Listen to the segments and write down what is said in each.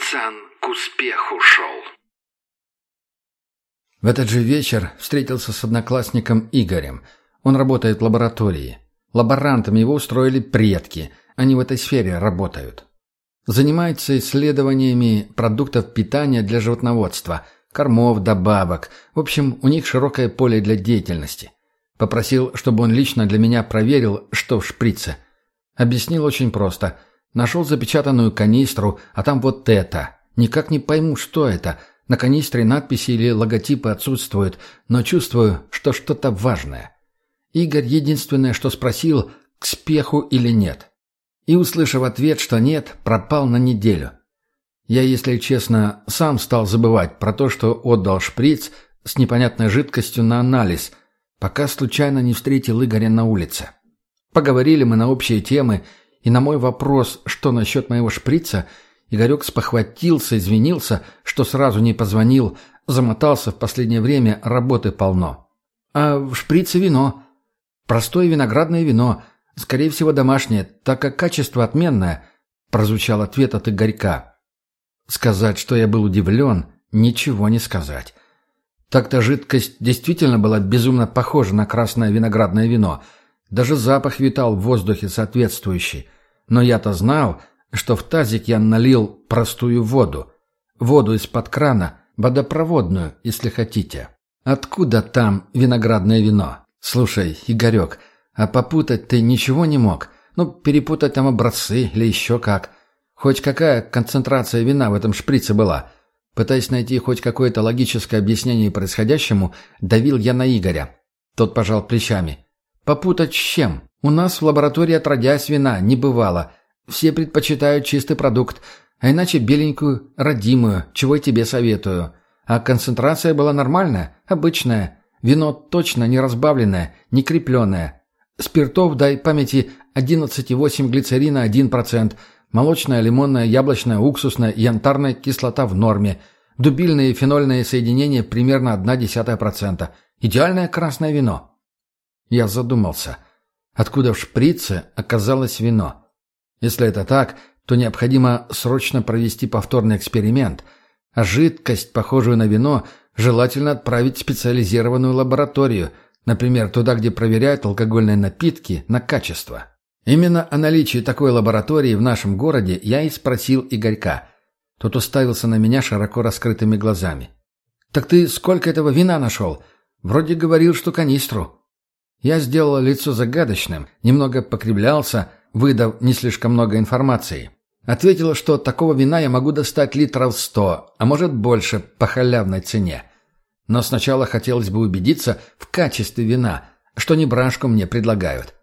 пацан к успеху шел. В этот же вечер встретился с одноклассником Игорем. Он работает в лаборатории. Лаборантом его устроили предки. Они в этой сфере работают. Занимается исследованиями продуктов питания для животноводства, кормов, добавок. В общем, у них широкое поле для деятельности. Попросил, чтобы он лично для меня проверил, что в шприце. Объяснил очень просто. Нашел запечатанную канистру, а там вот это. Никак не пойму, что это. На канистре надписи или логотипы отсутствуют, но чувствую, что что-то важное. Игорь единственное, что спросил, к спеху или нет. И, услышав ответ, что нет, пропал на неделю. Я, если честно, сам стал забывать про то, что отдал шприц с непонятной жидкостью на анализ, пока случайно не встретил Игоря на улице. Поговорили мы на общие темы, и на мой вопрос, что насчет моего шприца, Игорек спохватился, извинился, что сразу не позвонил, замотался в последнее время, работы полно. А в шприце вино. Простое виноградное вино, скорее всего домашнее, так как качество отменное, прозвучал ответ от Игорька. Сказать, что я был удивлен, ничего не сказать. Так-то жидкость действительно была безумно похожа на красное виноградное вино. Даже запах витал в воздухе соответствующий. Но я-то знал, что в тазик я налил простую воду. Воду из-под крана, водопроводную, если хотите. Откуда там виноградное вино? Слушай, Игорек, а попутать ты ничего не мог? Ну, перепутать там образцы или еще как. Хоть какая концентрация вина в этом шприце была – Пытаясь найти хоть какое-то логическое объяснение происходящему, давил я на Игоря. Тот пожал плечами. «Попутать с чем? У нас в лаборатории отродясь вина не бывало. Все предпочитают чистый продукт, а иначе беленькую, родимую, чего и тебе советую. А концентрация была нормальная, обычная. Вино точно не разбавленное, не крепленное. Спиртов, дай памяти, 11,8 глицерина 1%, Молочная, лимонная, яблочная, уксусная янтарная кислота в норме. Дубильные и фенольные соединения примерно 0,1%. Идеальное красное вино. Я задумался. Откуда в шприце оказалось вино? Если это так, то необходимо срочно провести повторный эксперимент, а жидкость, похожую на вино, желательно отправить в специализированную лабораторию, например, туда, где проверяют алкогольные напитки на качество. Именно о наличии такой лаборатории в нашем городе я и спросил Игорька. Тот уставился на меня широко раскрытыми глазами. «Так ты сколько этого вина нашел? Вроде говорил, что канистру». Я сделал лицо загадочным, немного покривлялся, выдав не слишком много информации. Ответил, что такого вина я могу достать литров сто, а может больше, по халявной цене. Но сначала хотелось бы убедиться в качестве вина, что не брашку мне предлагают.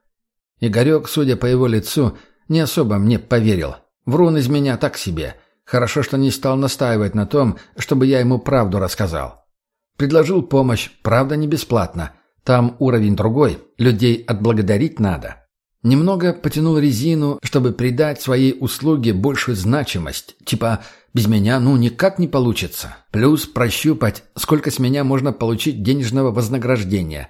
Игорек, судя по его лицу, не особо мне поверил. Врун из меня так себе. Хорошо, что не стал настаивать на том, чтобы я ему правду рассказал. Предложил помощь, правда, не бесплатно. Там уровень другой, людей отблагодарить надо. Немного потянул резину, чтобы придать своей услуге большую значимость. Типа, без меня ну никак не получится. Плюс прощупать, сколько с меня можно получить денежного вознаграждения.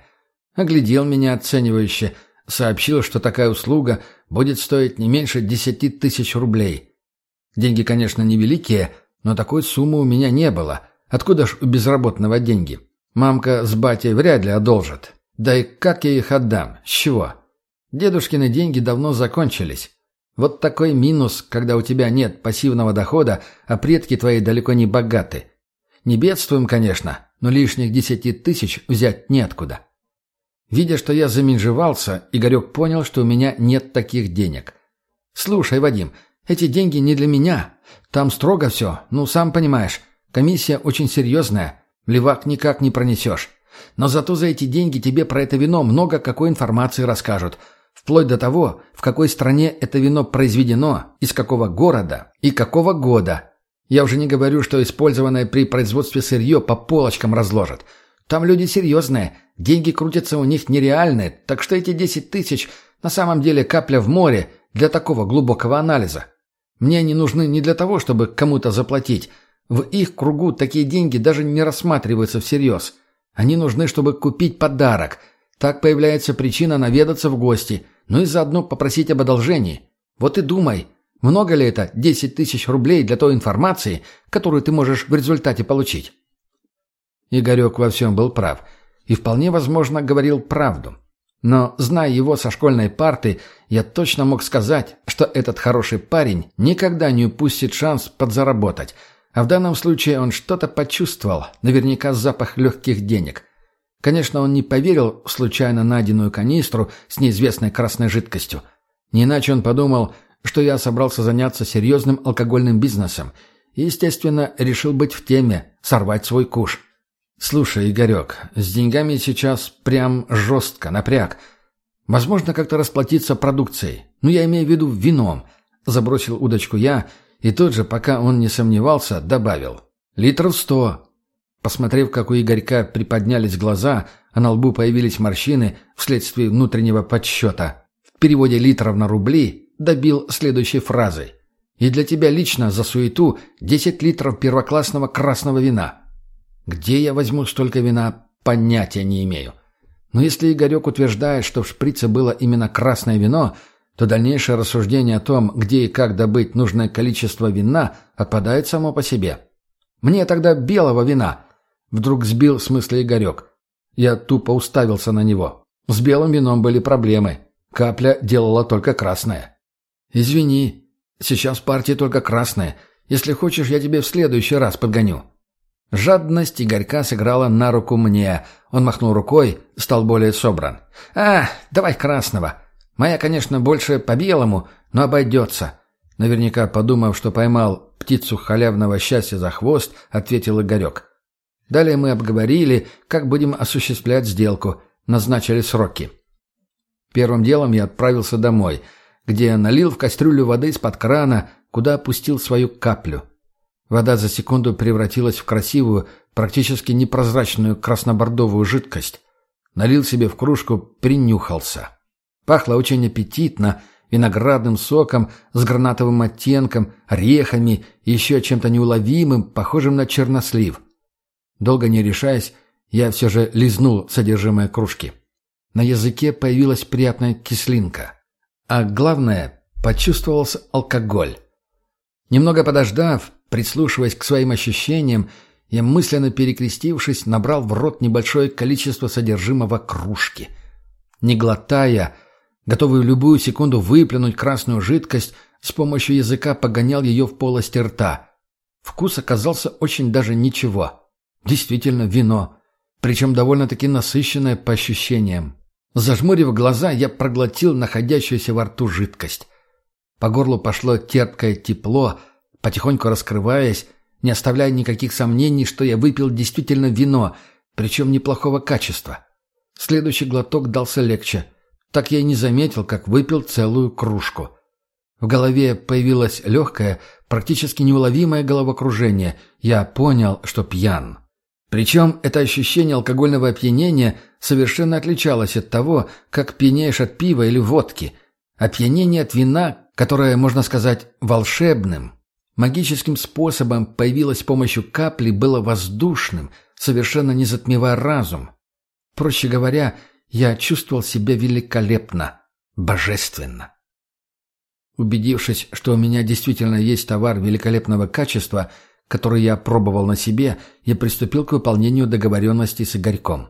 Оглядел меня оценивающе – сообщил, что такая услуга будет стоить не меньше десяти тысяч рублей. Деньги, конечно, невеликие, но такой суммы у меня не было. Откуда ж у безработного деньги? Мамка с батей вряд ли одолжат. Да и как я их отдам? С чего? Дедушкины деньги давно закончились. Вот такой минус, когда у тебя нет пассивного дохода, а предки твои далеко не богаты. Не бедствуем, конечно, но лишних десяти тысяч взять неоткуда. Видя, что я заминжевался, Игорек понял, что у меня нет таких денег. «Слушай, Вадим, эти деньги не для меня. Там строго все, ну, сам понимаешь. Комиссия очень серьезная. Левак никак не пронесешь. Но зато за эти деньги тебе про это вино много какой информации расскажут. Вплоть до того, в какой стране это вино произведено, из какого города и какого года. Я уже не говорю, что использованное при производстве сырье по полочкам разложат. Там люди серьезные, деньги крутятся у них нереальные, так что эти десять тысяч на самом деле капля в море для такого глубокого анализа. Мне они нужны не для того, чтобы кому-то заплатить. В их кругу такие деньги даже не рассматриваются всерьез. Они нужны, чтобы купить подарок. Так появляется причина наведаться в гости, ну и заодно попросить об одолжении. Вот и думай, Много ли это 10 тысяч рублей для той информации, которую ты можешь в результате получить?» Игорек во всем был прав и вполне возможно говорил правду. Но, зная его со школьной парты, я точно мог сказать, что этот хороший парень никогда не упустит шанс подзаработать, а в данном случае он что-то почувствовал, наверняка запах легких денег. Конечно, он не поверил в случайно найденную канистру с неизвестной красной жидкостью. Не иначе он подумал, что я собрался заняться серьезным алкогольным бизнесом и, естественно, решил быть в теме, сорвать свой куш. «Слушай, Игорек, с деньгами сейчас прям жестко, напряг. Возможно, как-то расплатиться продукцией. Ну, я имею в виду вином». Забросил удочку я, и тут же, пока он не сомневался, добавил. «Литров сто». Посмотрев, как у Игорька приподнялись глаза, а на лбу появились морщины вследствие внутреннего подсчета. В переводе литров на рубли добил следующей фразой. «И для тебя лично за суету 10 литров первоклассного красного вина». Где я возьму столько вина, понятия не имею. Но если Игорек утверждает, что в шприце было именно красное вино, то дальнейшее рассуждение о том, где и как добыть нужное количество вина, отпадает само по себе. Мне тогда белого вина. Вдруг сбил с мысли Игорек. Я тупо уставился на него. С белым вином были проблемы. Капля делала только красное. «Извини, сейчас партии только красное. Если хочешь, я тебе в следующий раз подгоню». Жадность Игорька сыграла на руку мне. Он махнул рукой, стал более собран. «А, давай красного. Моя, конечно, больше по белому, но обойдется». Наверняка подумав, что поймал птицу халявного счастья за хвост, ответил Игорек. Далее мы обговорили, как будем осуществлять сделку, назначили сроки. Первым делом я отправился домой, где налил в кастрюлю воды из-под крана, куда опустил свою каплю – Вода за секунду превратилась в красивую, практически непрозрачную краснобордовую жидкость. Налил себе в кружку, принюхался. Пахло очень аппетитно, виноградным соком с гранатовым оттенком, орехами и еще чем-то неуловимым, похожим на чернослив. Долго не решаясь, я все же лизнул содержимое кружки. На языке появилась приятная кислинка. А главное, почувствовался алкоголь. Немного подождав, Прислушиваясь к своим ощущениям, я, мысленно перекрестившись, набрал в рот небольшое количество содержимого кружки. Не глотая, готовый в любую секунду выплюнуть красную жидкость, с помощью языка погонял ее в полости рта. Вкус оказался очень даже ничего. Действительно, вино. Причем довольно-таки насыщенное по ощущениям. Зажмурив глаза, я проглотил находящуюся во рту жидкость. По горлу пошло терпкое тепло — потихоньку раскрываясь, не оставляя никаких сомнений, что я выпил действительно вино, причем неплохого качества. Следующий глоток дался легче. Так я и не заметил, как выпил целую кружку. В голове появилось легкое, практически неуловимое головокружение. Я понял, что пьян. Причем это ощущение алкогольного опьянения совершенно отличалось от того, как пьянеешь от пива или водки. Опьянение от вина, которое, можно сказать, волшебным, магическим способом появилась с помощью капли, было воздушным, совершенно не затмевая разум. Проще говоря, я чувствовал себя великолепно, божественно. Убедившись, что у меня действительно есть товар великолепного качества, который я пробовал на себе, я приступил к выполнению договоренности с Игорьком.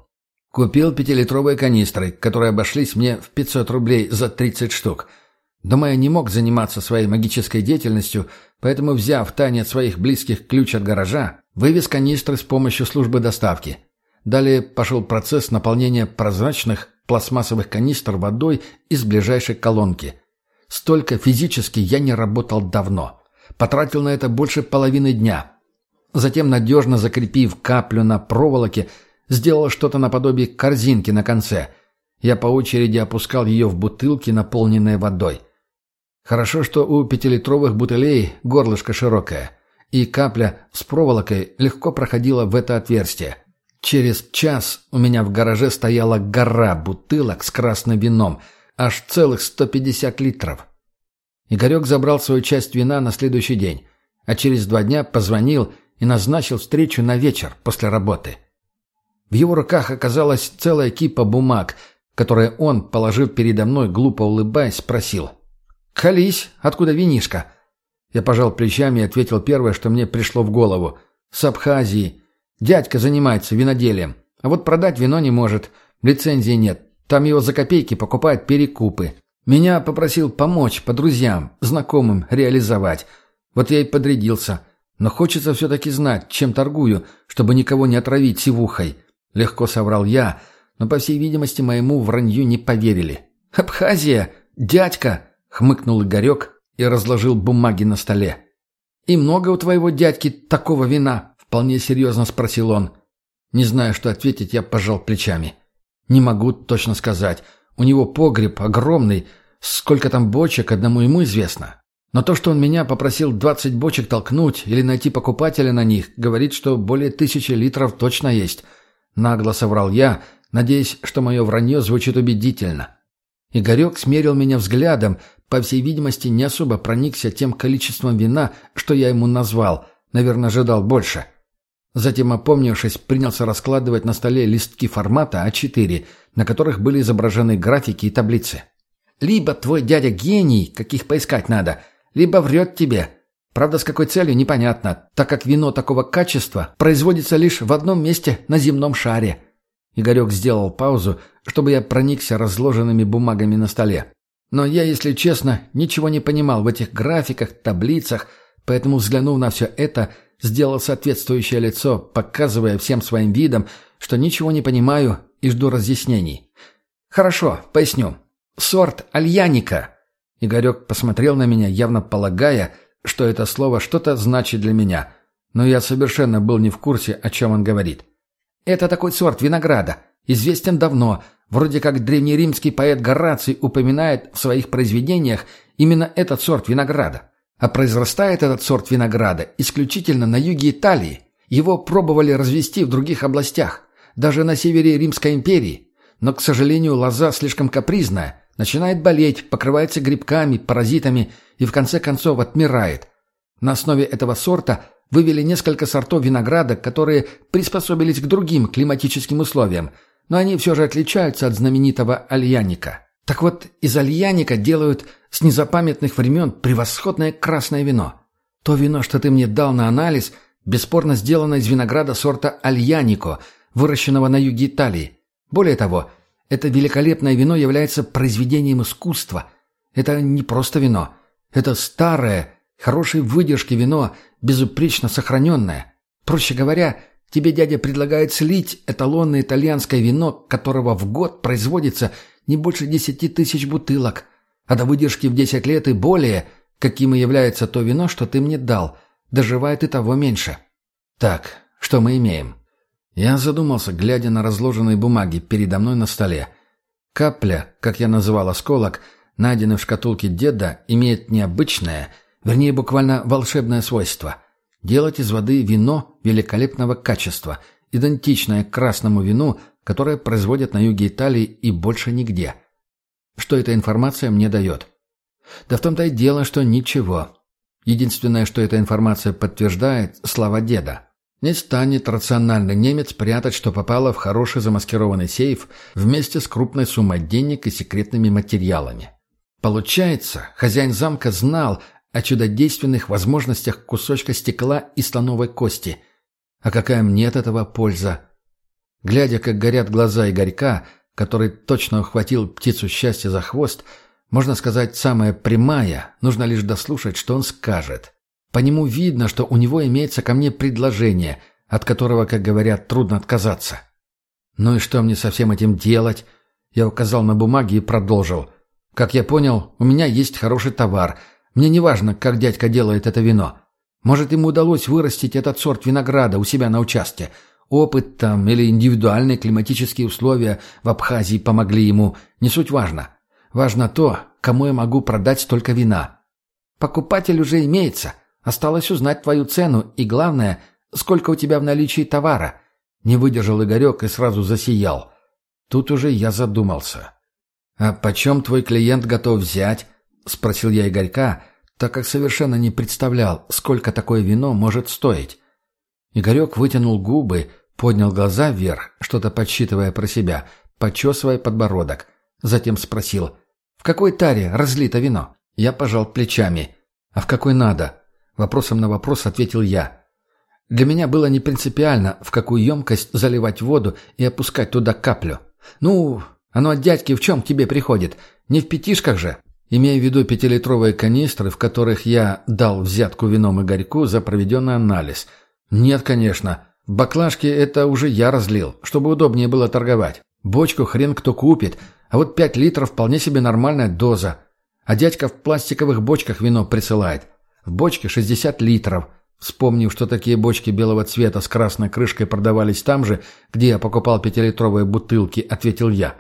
Купил пятилитровые канистры, которые обошлись мне в 500 рублей за 30 штук – Дома не мог заниматься своей магической деятельностью, поэтому, взяв тайне от своих близких ключ от гаража, вывез канистры с помощью службы доставки. Далее пошел процесс наполнения прозрачных пластмассовых канистр водой из ближайшей колонки. Столько физически я не работал давно. Потратил на это больше половины дня. Затем, надежно закрепив каплю на проволоке, сделал что-то наподобие корзинки на конце. Я по очереди опускал ее в бутылки, наполненные водой. Хорошо, что у пятилитровых бутылей горлышко широкое, и капля с проволокой легко проходила в это отверстие. Через час у меня в гараже стояла гора бутылок с красным вином, аж целых 150 литров. Игорек забрал свою часть вина на следующий день, а через два дня позвонил и назначил встречу на вечер после работы. В его руках оказалась целая кипа бумаг, которые он, положив передо мной, глупо улыбаясь, спросил – «Колись, откуда винишка?» Я пожал плечами и ответил первое, что мне пришло в голову. «С Абхазии. Дядька занимается виноделием. А вот продать вино не может. Лицензии нет. Там его за копейки покупают перекупы. Меня попросил помочь по друзьям, знакомым реализовать. Вот я и подрядился. Но хочется все-таки знать, чем торгую, чтобы никого не отравить сивухой. Легко соврал я, но, по всей видимости, моему вранью не поверили. «Абхазия! Дядька!» — хмыкнул Игорек и разложил бумаги на столе. «И много у твоего дядьки такого вина?» — вполне серьезно спросил он. Не зная, что ответить, я пожал плечами. «Не могу точно сказать. У него погреб огромный. Сколько там бочек, одному ему известно. Но то, что он меня попросил 20 бочек толкнуть или найти покупателя на них, говорит, что более тысячи литров точно есть. Нагло соврал я, надеясь, что мое вранье звучит убедительно. Игорек смерил меня взглядом, по всей видимости, не особо проникся тем количеством вина, что я ему назвал. Наверное, ожидал больше. Затем, опомнившись, принялся раскладывать на столе листки формата А4, на которых были изображены графики и таблицы. «Либо твой дядя гений, каких поискать надо, либо врет тебе. Правда, с какой целью, непонятно, так как вино такого качества производится лишь в одном месте на земном шаре. Игорек сделал паузу, чтобы я проникся разложенными бумагами на столе. Но я, если честно, ничего не понимал в этих графиках, таблицах, поэтому, взглянув на все это, сделал соответствующее лицо, показывая всем своим видом, что ничего не понимаю и жду разъяснений. «Хорошо, поясню. Сорт альяника. Игорек посмотрел на меня, явно полагая, что это слово что-то значит для меня. Но я совершенно был не в курсе, о чем он говорит. Это такой сорт винограда. Известен давно. Вроде как древнеримский поэт Гораций упоминает в своих произведениях именно этот сорт винограда. А произрастает этот сорт винограда исключительно на юге Италии. Его пробовали развести в других областях, даже на севере Римской империи. Но, к сожалению, лоза слишком капризная – Начинает болеть, покрывается грибками, паразитами и в конце концов отмирает. На основе этого сорта вывели несколько сортов винограда, которые приспособились к другим климатическим условиям, но они все же отличаются от знаменитого альяника. Так вот, из альяника делают с незапамятных времен превосходное красное вино. То вино, что ты мне дал на анализ, бесспорно сделано из винограда сорта альянико, выращенного на юге Италии. Более того, это великолепное вино является произведением искусства. Это не просто вино. Это старое, хорошей выдержки вино, безупречно сохраненное. Проще говоря, тебе дядя предлагает слить эталонное итальянское вино, которого в год производится не больше десяти тысяч бутылок. А до выдержки в десять лет и более, каким и является то вино, что ты мне дал, доживает и того меньше. Так, что мы имеем? Я задумался, глядя на разложенные бумаги передо мной на столе. Капля, как я называл осколок, найденный в шкатулке деда, имеет необычное, вернее, буквально волшебное свойство – делать из воды вино великолепного качества, идентичное красному вину, которое производят на юге Италии и больше нигде. Что эта информация мне дает? Да в том-то и дело, что ничего. Единственное, что эта информация подтверждает – слова деда – не станет рациональный немец прятать, что попало в хороший замаскированный сейф вместе с крупной суммой денег и секретными материалами. Получается, хозяин замка знал о чудодейственных возможностях кусочка стекла и слоновой кости. А какая мне от этого польза? Глядя, как горят глаза Игорька, который точно ухватил птицу счастья за хвост, можно сказать, самая прямая, нужно лишь дослушать, что он скажет. По нему видно, что у него имеется ко мне предложение, от которого, как говорят, трудно отказаться. «Ну и что мне со всем этим делать?» Я указал на бумаге и продолжил. «Как я понял, у меня есть хороший товар. Мне не важно, как дядька делает это вино. Может, ему удалось вырастить этот сорт винограда у себя на участке. Опыт там или индивидуальные климатические условия в Абхазии помогли ему. Не суть важно. Важно то, кому я могу продать столько вина. Покупатель уже имеется». Осталось узнать твою цену и, главное, сколько у тебя в наличии товара». Не выдержал Игорек и сразу засиял. Тут уже я задумался. «А почем твой клиент готов взять?» — спросил я Игорька, так как совершенно не представлял, сколько такое вино может стоить. Игорек вытянул губы, поднял глаза вверх, что-то подсчитывая про себя, почесывая подбородок. Затем спросил, «В какой таре разлито вино?» Я пожал плечами. «А в какой надо?» Вопросом на вопрос ответил я. Для меня было не принципиально, в какую емкость заливать воду и опускать туда каплю. Ну, оно от дядьки в чем к тебе приходит? Не в пятишках же? Имея в виду пятилитровые канистры, в которых я дал взятку вином Игорьку за проведенный анализ. Нет, конечно. Баклажки это уже я разлил, чтобы удобнее было торговать. Бочку хрен кто купит, а вот пять литров вполне себе нормальная доза. А дядька в пластиковых бочках вино присылает. В бочке 60 литров. Вспомнив, что такие бочки белого цвета с красной крышкой продавались там же, где я покупал пятилитровые бутылки, ответил я.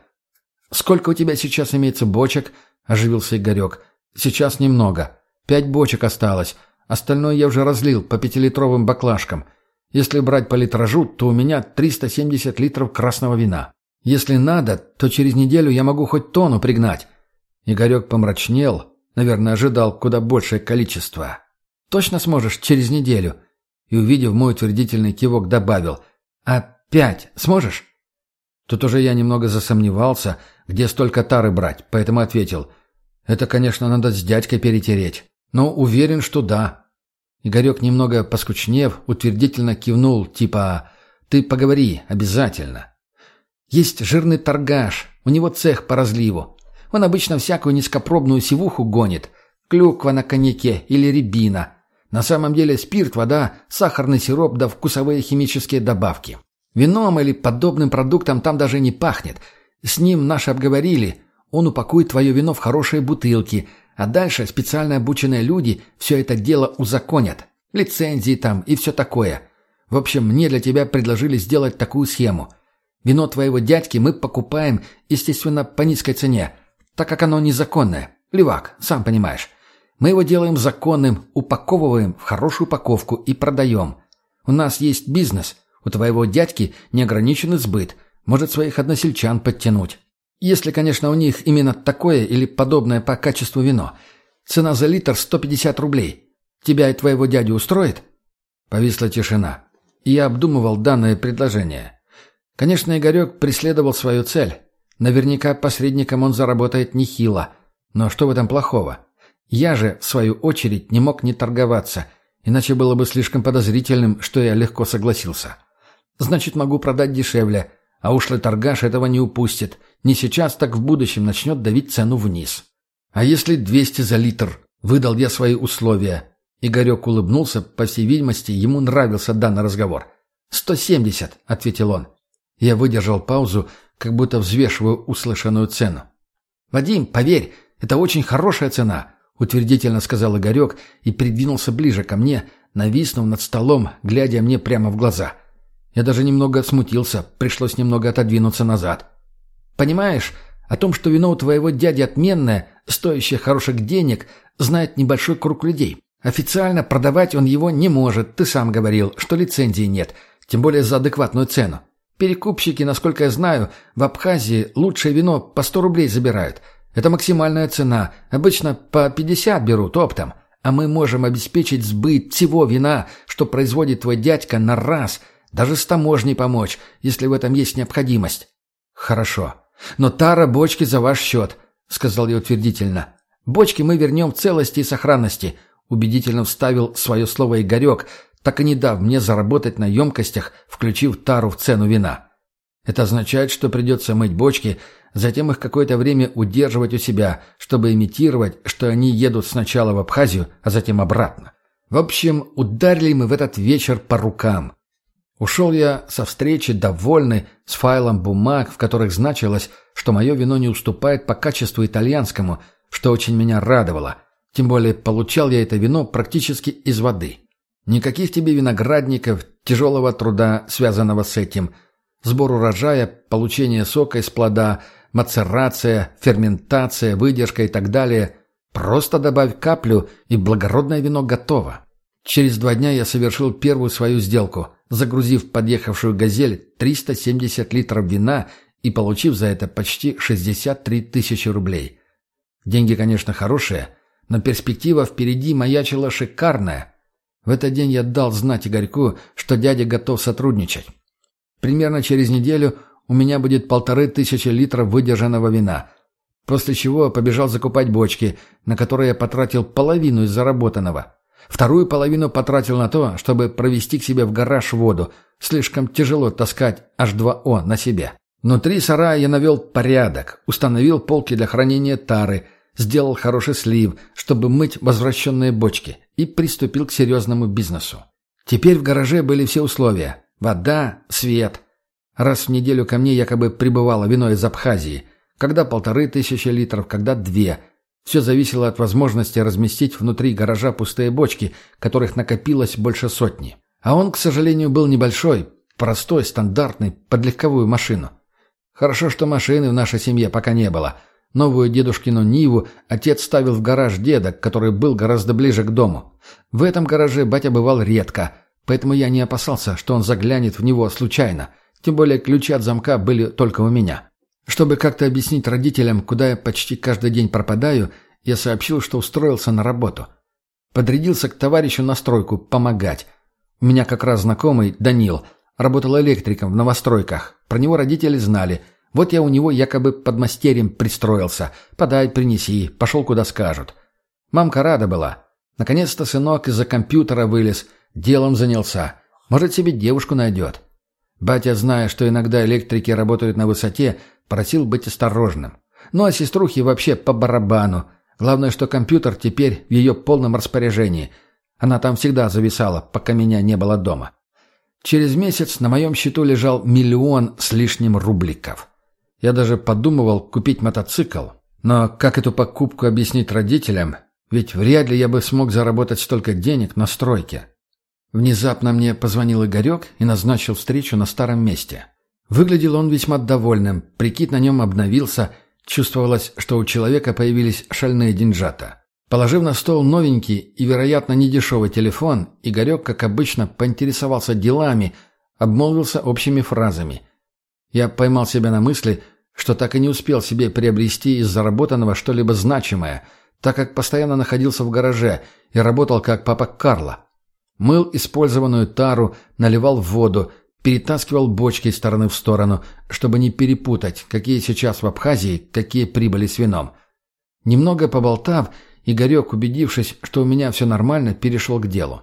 «Сколько у тебя сейчас имеется бочек?» – оживился Игорек. «Сейчас немного. Пять бочек осталось. Остальное я уже разлил по пятилитровым баклажкам. Если брать по литражу, то у меня 370 литров красного вина. Если надо, то через неделю я могу хоть тонну пригнать». Игорек помрачнел, наверное, ожидал куда большее количество. «Точно сможешь через неделю?» И, увидев мой утвердительный кивок, добавил. «А пять сможешь?» Тут уже я немного засомневался, где столько тары брать, поэтому ответил. «Это, конечно, надо с дядькой перетереть, но уверен, что да». Игорек, немного поскучнев, утвердительно кивнул, типа «Ты поговори, обязательно». «Есть жирный торгаш, у него цех по разливу. Он обычно всякую низкопробную сивуху гонит. Клюква на коньяке или рябина. На самом деле спирт, вода, сахарный сироп да вкусовые химические добавки. Вином или подобным продуктом там даже не пахнет. С ним наши обговорили. Он упакует твое вино в хорошие бутылки, а дальше специально обученные люди все это дело узаконят. Лицензии там и все такое. В общем, мне для тебя предложили сделать такую схему. Вино твоего дядьки мы покупаем, естественно, по низкой цене, так как оно незаконное. Левак, сам понимаешь. Мы его делаем законным, упаковываем в хорошую упаковку и продаем. У нас есть бизнес. У твоего дядьки неограниченный сбыт. Может своих односельчан подтянуть. Если, конечно, у них именно такое или подобное по качеству вино. Цена за литр 150 рублей. Тебя и твоего дядю устроит?» Повисла тишина. И я обдумывал данное предложение. Конечно, Игорек преследовал свою цель. Наверняка посредником он заработает нехило. Но что в этом плохого? Я же, в свою очередь, не мог не торговаться, иначе было бы слишком подозрительным, что я легко согласился. Значит, могу продать дешевле, а ушлый торгаш этого не упустит. Не сейчас, так в будущем начнет давить цену вниз. А если 200 за литр? Выдал я свои условия. Игорек улыбнулся, по всей видимости, ему нравился данный разговор. «Сто семьдесят», — ответил он. Я выдержал паузу, как будто взвешиваю услышанную цену. «Вадим, поверь, это очень хорошая цена. — утвердительно сказал Игорек и придвинулся ближе ко мне, нависнув над столом, глядя мне прямо в глаза. Я даже немного смутился, пришлось немного отодвинуться назад. «Понимаешь, о том, что вино у твоего дяди отменное, стоящее хороших денег, знает небольшой круг людей. Официально продавать он его не может, ты сам говорил, что лицензии нет, тем более за адекватную цену. Перекупщики, насколько я знаю, в Абхазии лучшее вино по 100 рублей забирают – это максимальная цена. Обычно по 50 берут оптом. А мы можем обеспечить сбыт всего вина, что производит твой дядька на раз. Даже с таможней помочь, если в этом есть необходимость. Хорошо. Но тара бочки за ваш счет, сказал я утвердительно. Бочки мы вернем в целости и сохранности. Убедительно вставил свое слово Игорек, так и не дав мне заработать на емкостях, включив тару в цену вина. Это означает, что придется мыть бочки, затем их какое-то время удерживать у себя, чтобы имитировать, что они едут сначала в Абхазию, а затем обратно. В общем, ударили мы в этот вечер по рукам. Ушел я со встречи довольный, с файлом бумаг, в которых значилось, что мое вино не уступает по качеству итальянскому, что очень меня радовало. Тем более получал я это вино практически из воды. Никаких тебе виноградников, тяжелого труда, связанного с этим. Сбор урожая, получение сока из плода – мацерация, ферментация, выдержка и так далее. Просто добавь каплю, и благородное вино готово. Через два дня я совершил первую свою сделку, загрузив подъехавшую «Газель» 370 литров вина и получив за это почти 63 тысячи рублей. Деньги, конечно, хорошие, но перспектива впереди маячила шикарная. В этот день я дал знать Игорьку, что дядя готов сотрудничать. Примерно через неделю у меня будет полторы тысячи литров выдержанного вина. После чего побежал закупать бочки, на которые я потратил половину из заработанного. Вторую половину потратил на то, чтобы провести к себе в гараж воду. Слишком тяжело таскать H2O на себе. Внутри сарая я навел порядок, установил полки для хранения тары, сделал хороший слив, чтобы мыть возвращенные бочки, и приступил к серьезному бизнесу. Теперь в гараже были все условия. Вода, свет. Раз в неделю ко мне якобы прибывало вино из Абхазии. Когда полторы тысячи литров, когда две. Все зависело от возможности разместить внутри гаража пустые бочки, которых накопилось больше сотни. А он, к сожалению, был небольшой, простой, стандартный, под легковую машину. Хорошо, что машины в нашей семье пока не было. Новую дедушкину Ниву отец ставил в гараж деда, который был гораздо ближе к дому. В этом гараже батя бывал редко, поэтому я не опасался, что он заглянет в него случайно. Тем более ключи от замка были только у меня. Чтобы как-то объяснить родителям, куда я почти каждый день пропадаю, я сообщил, что устроился на работу. Подрядился к товарищу на стройку помогать. У меня как раз знакомый, Данил – Работал электриком в новостройках. Про него родители знали. Вот я у него якобы под мастерем пристроился. Подай, принеси. Пошел, куда скажут. Мамка рада была. Наконец-то сынок из-за компьютера вылез. Делом занялся. Может, себе девушку найдет. Батя, зная, что иногда электрики работают на высоте, просил быть осторожным. Ну а сеструхе вообще по барабану. Главное, что компьютер теперь в ее полном распоряжении. Она там всегда зависала, пока меня не было дома. Через месяц на моем счету лежал миллион с лишним рубликов. Я даже подумывал купить мотоцикл. Но как эту покупку объяснить родителям? Ведь вряд ли я бы смог заработать столько денег на стройке. Внезапно мне позвонил Игорек и назначил встречу на старом месте. Выглядел он весьма довольным, прикид на нем обновился, чувствовалось, что у человека появились шальные деньжата. Положив на стол новенький и, вероятно, недешевый телефон, Игорек, как обычно, поинтересовался делами, обмолвился общими фразами. Я поймал себя на мысли, что так и не успел себе приобрести из заработанного что-либо значимое, так как постоянно находился в гараже и работал как папа Карла. Мыл использованную тару, наливал воду, перетаскивал бочки из стороны в сторону, чтобы не перепутать, какие сейчас в Абхазии, какие прибыли с вином. Немного поболтав, Игорек, убедившись, что у меня все нормально, перешел к делу.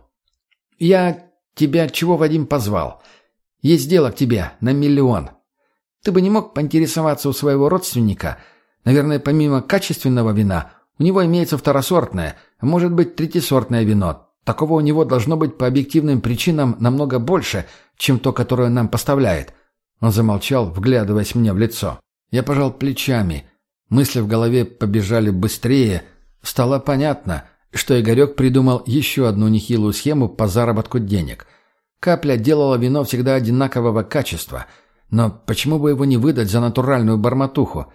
«Я тебя чего, Вадим, позвал? Есть дело к тебе на миллион. Ты бы не мог поинтересоваться у своего родственника? Наверное, помимо качественного вина, у него имеется второсортное, может быть третисортное вино. Такого у него должно быть по объективным причинам намного больше, чем то, которое нам поставляет». Он замолчал, вглядываясь мне в лицо. Я пожал плечами. Мысли в голове побежали быстрее – Стало понятно, что Игорек придумал еще одну нехилую схему по заработку денег. Капля делала вино всегда одинакового качества, но почему бы его не выдать за натуральную барматуху?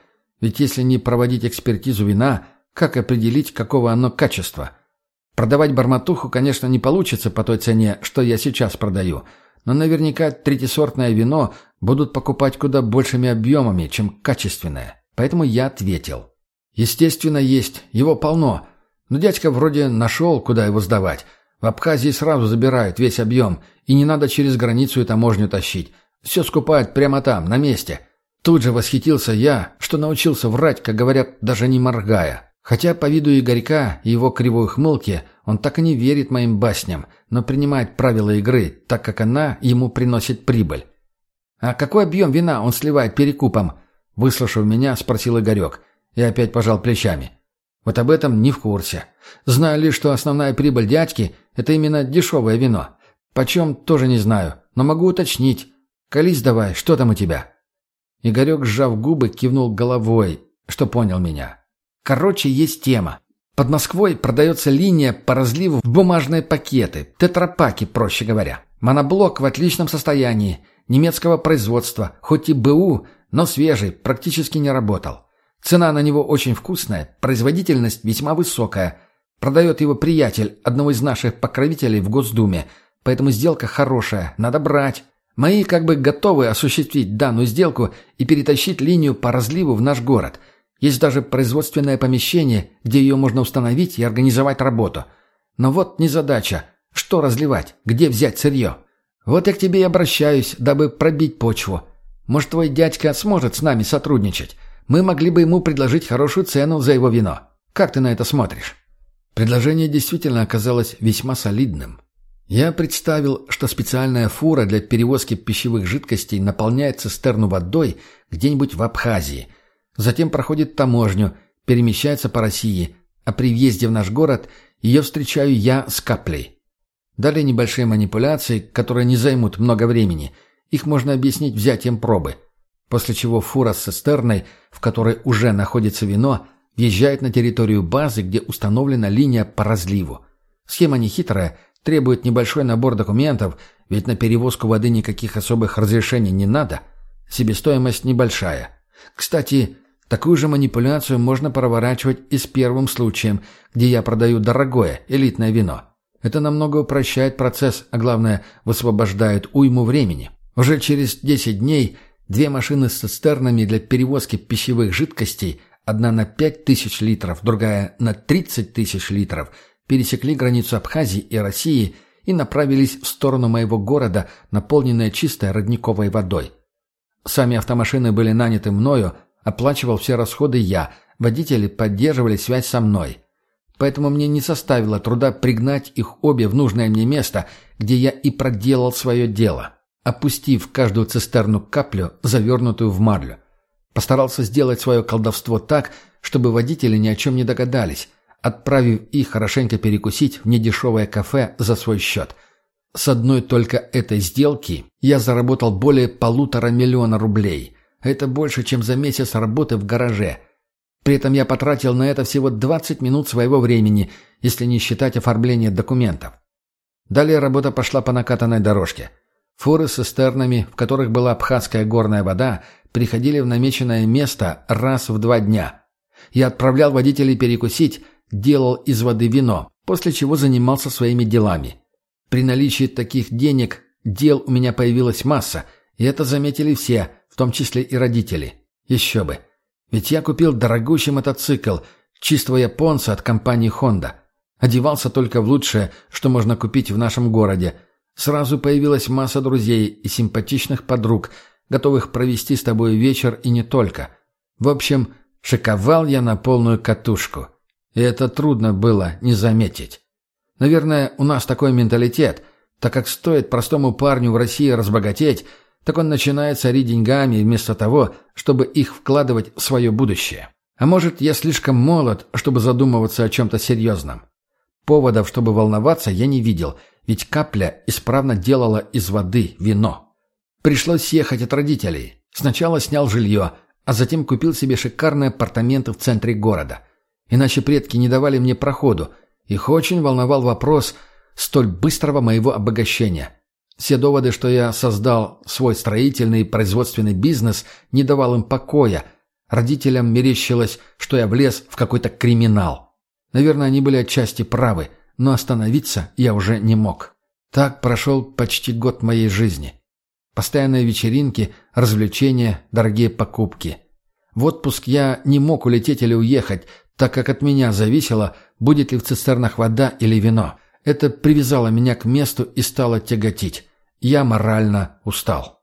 Ведь если не проводить экспертизу вина, как определить, какого оно качества? Продавать барматуху, конечно, не получится по той цене, что я сейчас продаю, но наверняка третисортное вино будут покупать куда большими объемами, чем качественное. Поэтому я ответил. Естественно, есть. Его полно. Но дядька вроде нашел, куда его сдавать. В Абхазии сразу забирают весь объем, и не надо через границу и таможню тащить. Все скупают прямо там, на месте. Тут же восхитился я, что научился врать, как говорят, даже не моргая. Хотя по виду Игорька и его кривой хмылке он так и не верит моим басням, но принимает правила игры, так как она ему приносит прибыль. «А какой объем вина он сливает перекупом?» Выслушав меня, спросил Игорек. Я опять пожал плечами. Вот об этом не в курсе. Знаю лишь, что основная прибыль дядьки – это именно дешевое вино. Почем, тоже не знаю, но могу уточнить. Колись давай, что там у тебя?» Игорек, сжав губы, кивнул головой, что понял меня. «Короче, есть тема. Под Москвой продается линия по разливу в бумажные пакеты, тетрапаки, проще говоря. Моноблок в отличном состоянии, немецкого производства, хоть и БУ, но свежий, практически не работал. Цена на него очень вкусная, производительность весьма высокая. Продает его приятель, одного из наших покровителей в Госдуме. Поэтому сделка хорошая, надо брать. Мои как бы готовы осуществить данную сделку и перетащить линию по разливу в наш город. Есть даже производственное помещение, где ее можно установить и организовать работу. Но вот незадача. Что разливать? Где взять сырье? Вот я к тебе и обращаюсь, дабы пробить почву. Может, твой дядька сможет с нами сотрудничать? Мы могли бы ему предложить хорошую цену за его вино. Как ты на это смотришь?» Предложение действительно оказалось весьма солидным. Я представил, что специальная фура для перевозки пищевых жидкостей наполняет цистерну водой где-нибудь в Абхазии, затем проходит таможню, перемещается по России, а при въезде в наш город ее встречаю я с каплей. Далее небольшие манипуляции, которые не займут много времени. Их можно объяснить взятием пробы. После чего фура с цистерной, в которой уже находится вино, въезжает на территорию базы, где установлена линия по разливу. Схема нехитрая – Требует небольшой набор документов, ведь на перевозку воды никаких особых разрешений не надо. Себестоимость небольшая. Кстати, такую же манипуляцию можно проворачивать и с первым случаем, где я продаю дорогое, элитное вино. Это намного упрощает процесс, а главное, высвобождает уйму времени. Уже через 10 дней две машины с цистернами для перевозки пищевых жидкостей, одна на 5000 литров, другая на 30 тысяч литров – пересекли границу Абхазии и России и направились в сторону моего города, наполненной чистой родниковой водой. Сами автомашины были наняты мною, оплачивал все расходы я, водители поддерживали связь со мной. Поэтому мне не составило труда пригнать их обе в нужное мне место, где я и проделал свое дело, опустив каждую цистерну каплю, завернутую в марлю. Постарался сделать свое колдовство так, чтобы водители ни о чем не догадались, отправив их хорошенько перекусить в недешевое кафе за свой счет. С одной только этой сделки я заработал более полутора миллиона рублей. Это больше, чем за месяц работы в гараже. При этом я потратил на это всего 20 минут своего времени, если не считать оформления документов. Далее работа пошла по накатанной дорожке. Фуры с цистернами, в которых была абхазская горная вода, приходили в намеченное место раз в два дня. Я отправлял водителей перекусить, делал из воды вино, после чего занимался своими делами. При наличии таких денег дел у меня появилась масса, и это заметили все, том числе и родители. Еще бы. Ведь я купил дорогущий мотоцикл, чистого японца от компании Honda. Одевался только в лучшее, что можно купить в нашем городе. Сразу появилась масса друзей и симпатичных подруг, готовых провести с тобой вечер и не только. В общем, шиковал я на полную катушку. И это трудно было не заметить. Наверное, у нас такой менталитет, так как стоит простому парню в России разбогатеть, так он начинает сорить деньгами вместо того, чтобы их вкладывать в свое будущее. А может, я слишком молод, чтобы задумываться о чем-то серьезном. Поводов, чтобы волноваться, я не видел, ведь капля исправно делала из воды вино. Пришлось съехать от родителей. Сначала снял жилье, а затем купил себе шикарные апартаменты в центре города – Иначе предки не давали мне проходу. Их очень волновал вопрос столь быстрого моего обогащения. Все доводы, что я создал свой строительный и производственный бизнес, не давал им покоя. Родителям мерещилось, что я влез в какой-то криминал. Наверное, они были отчасти правы, но остановиться я уже не мог. Так прошел почти год моей жизни. Постоянные вечеринки, развлечения, дорогие покупки. В отпуск я не мог улететь или уехать, так как от меня зависело, будет ли в цистернах вода или вино. Это привязало меня к месту и стало тяготить. Я морально устал.